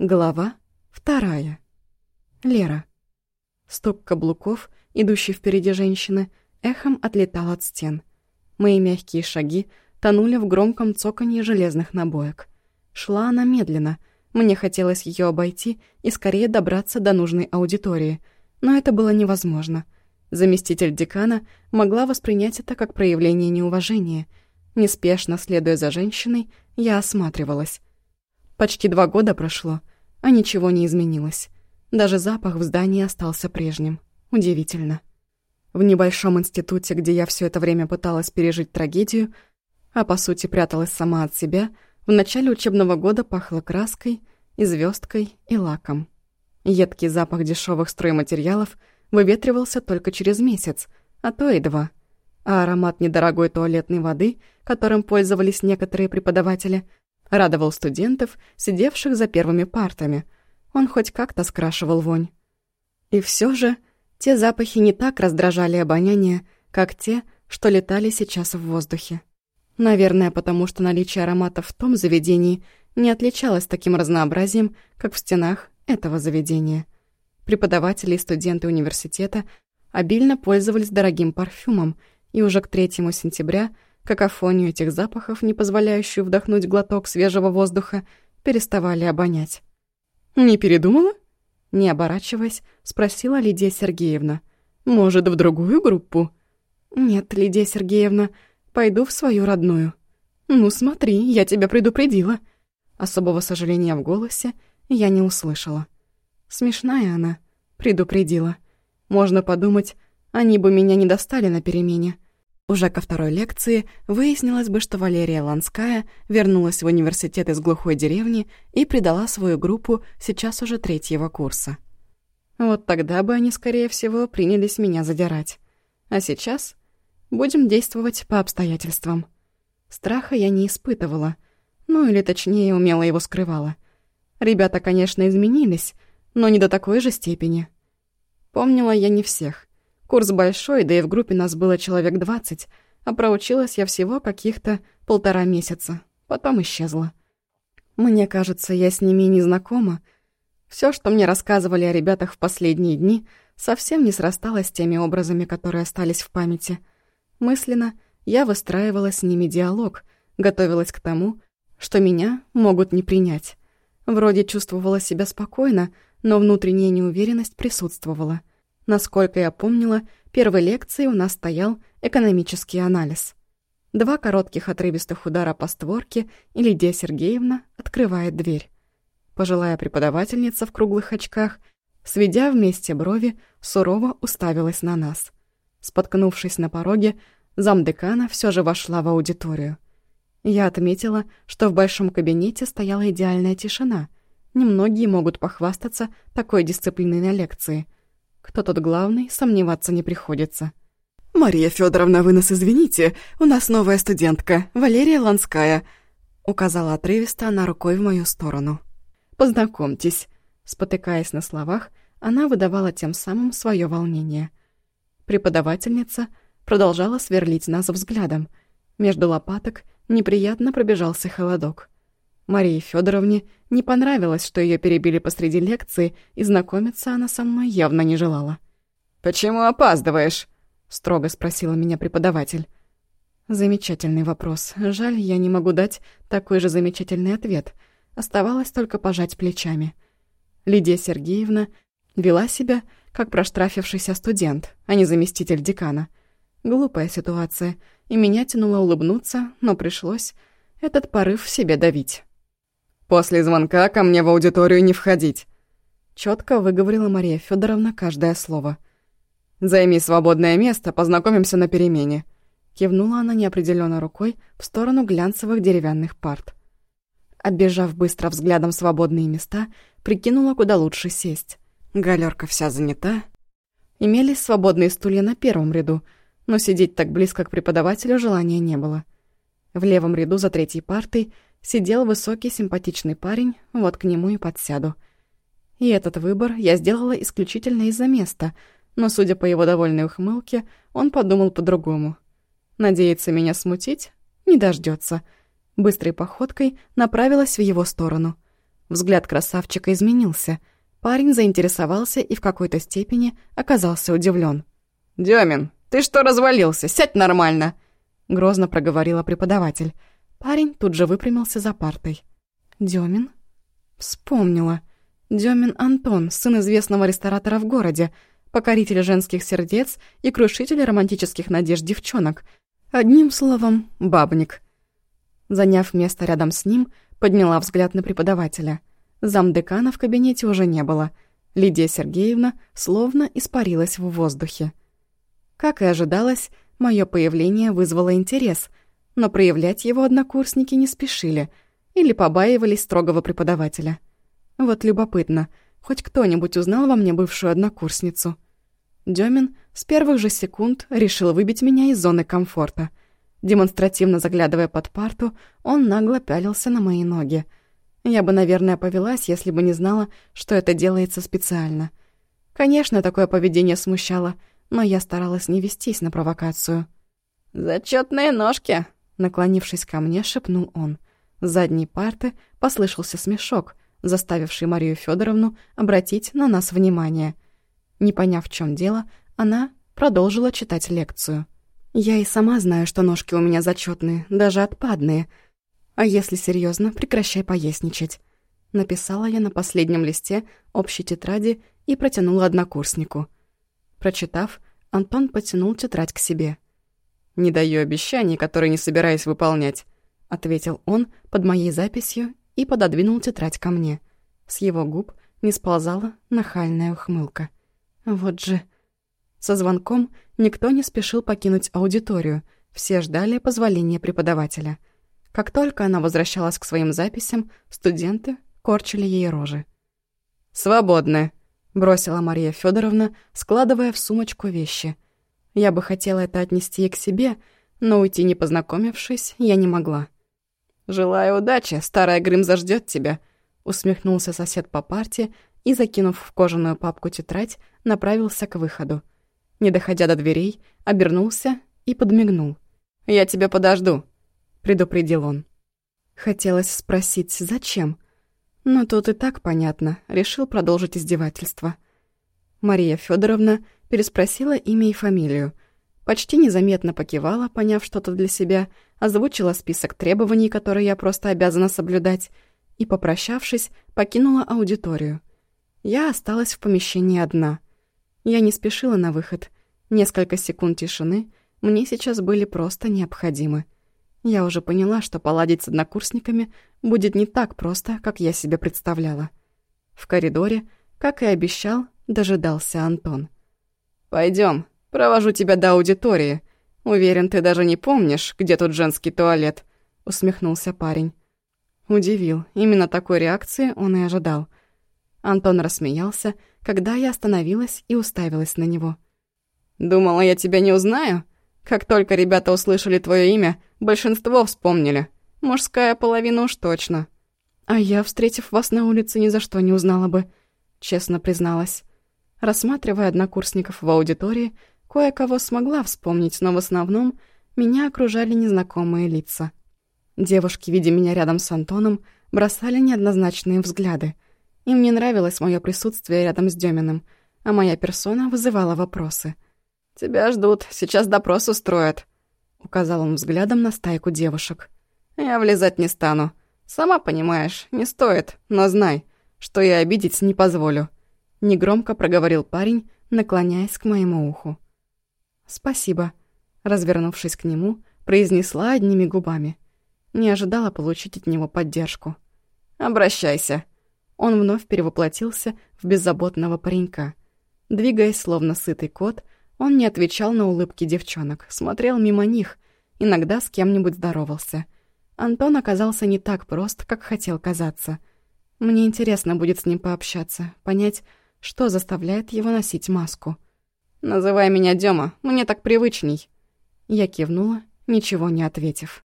Глава вторая. Лера. Стук каблуков, идущий впереди женщины, эхом отлетал от стен. Мои мягкие шаги тонули в громком цоканье железных набоек. Шла она медленно. Мне хотелось ее обойти и скорее добраться до нужной аудитории. Но это было невозможно. Заместитель декана могла воспринять это как проявление неуважения. Неспешно следуя за женщиной, я осматривалась. Почти два года прошло, а ничего не изменилось. Даже запах в здании остался прежним. Удивительно. В небольшом институте, где я все это время пыталась пережить трагедию, а по сути пряталась сама от себя, в начале учебного года пахло краской, и звездкой и лаком. Едкий запах дешевых стройматериалов выветривался только через месяц, а то и два. А аромат недорогой туалетной воды, которым пользовались некоторые преподаватели, Радовал студентов, сидевших за первыми партами. Он хоть как-то скрашивал вонь. И все же те запахи не так раздражали обоняние, как те, что летали сейчас в воздухе. Наверное, потому что наличие ароматов в том заведении не отличалось таким разнообразием, как в стенах этого заведения. Преподаватели и студенты университета обильно пользовались дорогим парфюмом, и уже к 3 сентября – Какофонию этих запахов, не позволяющую вдохнуть глоток свежего воздуха, переставали обонять. «Не передумала?» Не оборачиваясь, спросила Лидия Сергеевна. «Может, в другую группу?» «Нет, Лидия Сергеевна, пойду в свою родную». «Ну смотри, я тебя предупредила». Особого сожаления в голосе я не услышала. Смешная она, предупредила. Можно подумать, они бы меня не достали на перемене. Уже ко второй лекции выяснилось бы, что Валерия Ланская вернулась в университет из глухой деревни и предала свою группу сейчас уже третьего курса. Вот тогда бы они, скорее всего, принялись меня задирать. А сейчас будем действовать по обстоятельствам. Страха я не испытывала, ну или точнее умело его скрывала. Ребята, конечно, изменились, но не до такой же степени. Помнила я не всех. Курс большой, да и в группе нас было человек двадцать, а проучилась я всего каких-то полтора месяца. Потом исчезла. Мне кажется, я с ними не знакома. Все, что мне рассказывали о ребятах в последние дни, совсем не срасталось с теми образами, которые остались в памяти. Мысленно я выстраивала с ними диалог, готовилась к тому, что меня могут не принять. Вроде чувствовала себя спокойно, но внутренняя неуверенность присутствовала. Насколько я помнила, первой лекцией у нас стоял экономический анализ. Два коротких отрывистых удара по створке, и Лидия Сергеевна открывает дверь. Пожилая преподавательница в круглых очках, сведя вместе брови, сурово уставилась на нас. Споткнувшись на пороге, замдекана все же вошла в аудиторию. Я отметила, что в большом кабинете стояла идеальная тишина. Немногие могут похвастаться такой дисциплиной на лекции — кто тут главный, сомневаться не приходится. «Мария Федоровна, вы нас извините, у нас новая студентка, Валерия Ланская», указала отрывисто она рукой в мою сторону. «Познакомьтесь». Спотыкаясь на словах, она выдавала тем самым свое волнение. Преподавательница продолжала сверлить нас взглядом. Между лопаток неприятно пробежался холодок. Марии Федоровне не понравилось, что ее перебили посреди лекции, и знакомиться она со мной явно не желала. «Почему опаздываешь?» — строго спросила меня преподаватель. Замечательный вопрос. Жаль, я не могу дать такой же замечательный ответ. Оставалось только пожать плечами. Лидия Сергеевна вела себя, как проштрафившийся студент, а не заместитель декана. Глупая ситуация, и меня тянуло улыбнуться, но пришлось этот порыв в себе давить. После звонка ко мне в аудиторию не входить. Четко выговорила Мария Федоровна каждое слово. Займи свободное место, познакомимся на перемене. Кивнула она неопределенно рукой в сторону глянцевых деревянных парт. Оббежав быстро взглядом свободные места, прикинула, куда лучше сесть. Галерка вся занята. Имелись свободные стулья на первом ряду, но сидеть так близко к преподавателю желания не было. В левом ряду за третьей партой — сидел высокий симпатичный парень, вот к нему и подсяду. И этот выбор я сделала исключительно из-за места, но, судя по его довольной ухмылке, он подумал по-другому. Надеется меня смутить? Не дождется. Быстрой походкой направилась в его сторону. Взгляд красавчика изменился. Парень заинтересовался и в какой-то степени оказался удивлен. «Демин, ты что развалился? Сядь нормально!» Грозно проговорила преподаватель. Парень тут же выпрямился за партой. «Демин?» Вспомнила. Демин Антон, сын известного ресторатора в городе, покоритель женских сердец и крушитель романтических надежд девчонок. Одним словом, бабник. Заняв место рядом с ним, подняла взгляд на преподавателя. Замдекана в кабинете уже не было. Лидия Сергеевна словно испарилась в воздухе. Как и ожидалось, мое появление вызвало интерес, но проявлять его однокурсники не спешили или побаивались строгого преподавателя. Вот любопытно, хоть кто-нибудь узнал во мне бывшую однокурсницу? Демин с первых же секунд решил выбить меня из зоны комфорта. Демонстративно заглядывая под парту, он нагло пялился на мои ноги. Я бы, наверное, повелась, если бы не знала, что это делается специально. Конечно, такое поведение смущало, но я старалась не вестись на провокацию. «Зачётные ножки!» Наклонившись ко мне, шепнул он. С задней парты послышался смешок, заставивший Марию Федоровну обратить на нас внимание. Не поняв, в чем дело, она продолжила читать лекцию. «Я и сама знаю, что ножки у меня зачетные, даже отпадные. А если серьезно, прекращай поясничать». Написала я на последнем листе общей тетради и протянула однокурснику. Прочитав, Антон потянул тетрадь к себе. «Не даю обещаний, которые не собираюсь выполнять», — ответил он под моей записью и пододвинул тетрадь ко мне. С его губ не сползала нахальная ухмылка. Вот же... Со звонком никто не спешил покинуть аудиторию, все ждали позволения преподавателя. Как только она возвращалась к своим записям, студенты корчили ей рожи. «Свободны», — бросила Мария Федоровна, складывая в сумочку вещи. Я бы хотела это отнести и к себе, но уйти не познакомившись я не могла. «Желаю удачи, старая Грымза ждет тебя», — усмехнулся сосед по парте и, закинув в кожаную папку тетрадь, направился к выходу. Не доходя до дверей, обернулся и подмигнул. «Я тебя подожду», — предупредил он. Хотелось спросить, зачем? Но тут и так понятно, решил продолжить издевательство. Мария Федоровна переспросила имя и фамилию. Почти незаметно покивала, поняв что-то для себя, озвучила список требований, которые я просто обязана соблюдать, и, попрощавшись, покинула аудиторию. Я осталась в помещении одна. Я не спешила на выход. Несколько секунд тишины мне сейчас были просто необходимы. Я уже поняла, что поладить с однокурсниками будет не так просто, как я себе представляла. В коридоре, как и обещал, дожидался Антон. Пойдем, провожу тебя до аудитории. Уверен, ты даже не помнишь, где тут женский туалет», — усмехнулся парень. Удивил, именно такой реакции он и ожидал — Антон рассмеялся, когда я остановилась и уставилась на него. «Думала, я тебя не узнаю? Как только ребята услышали твое имя, большинство вспомнили. Мужская половина уж точно». «А я, встретив вас на улице, ни за что не узнала бы», — честно призналась. Рассматривая однокурсников в аудитории, кое-кого смогла вспомнить, но в основном меня окружали незнакомые лица. Девушки, видя меня рядом с Антоном, бросали неоднозначные взгляды — им не нравилось мое присутствие рядом с Деминым, а моя персона вызывала вопросы. «Тебя ждут, сейчас допрос устроят», — указал он взглядом на стайку девушек. «Я влезать не стану. Сама понимаешь, не стоит, но знай, что я обидеть не позволю», — негромко проговорил парень, наклоняясь к моему уху. «Спасибо», — развернувшись к нему, произнесла одними губами. Не ожидала получить от него поддержку. «Обращайся», он вновь перевоплотился в беззаботного паренька. Двигаясь словно сытый кот, он не отвечал на улыбки девчонок, смотрел мимо них, иногда с кем-нибудь здоровался. Антон оказался не так прост, как хотел казаться. Мне интересно будет с ним пообщаться, понять, что заставляет его носить маску. «Называй меня Дема, мне так привычней». Я кивнула, ничего не ответив.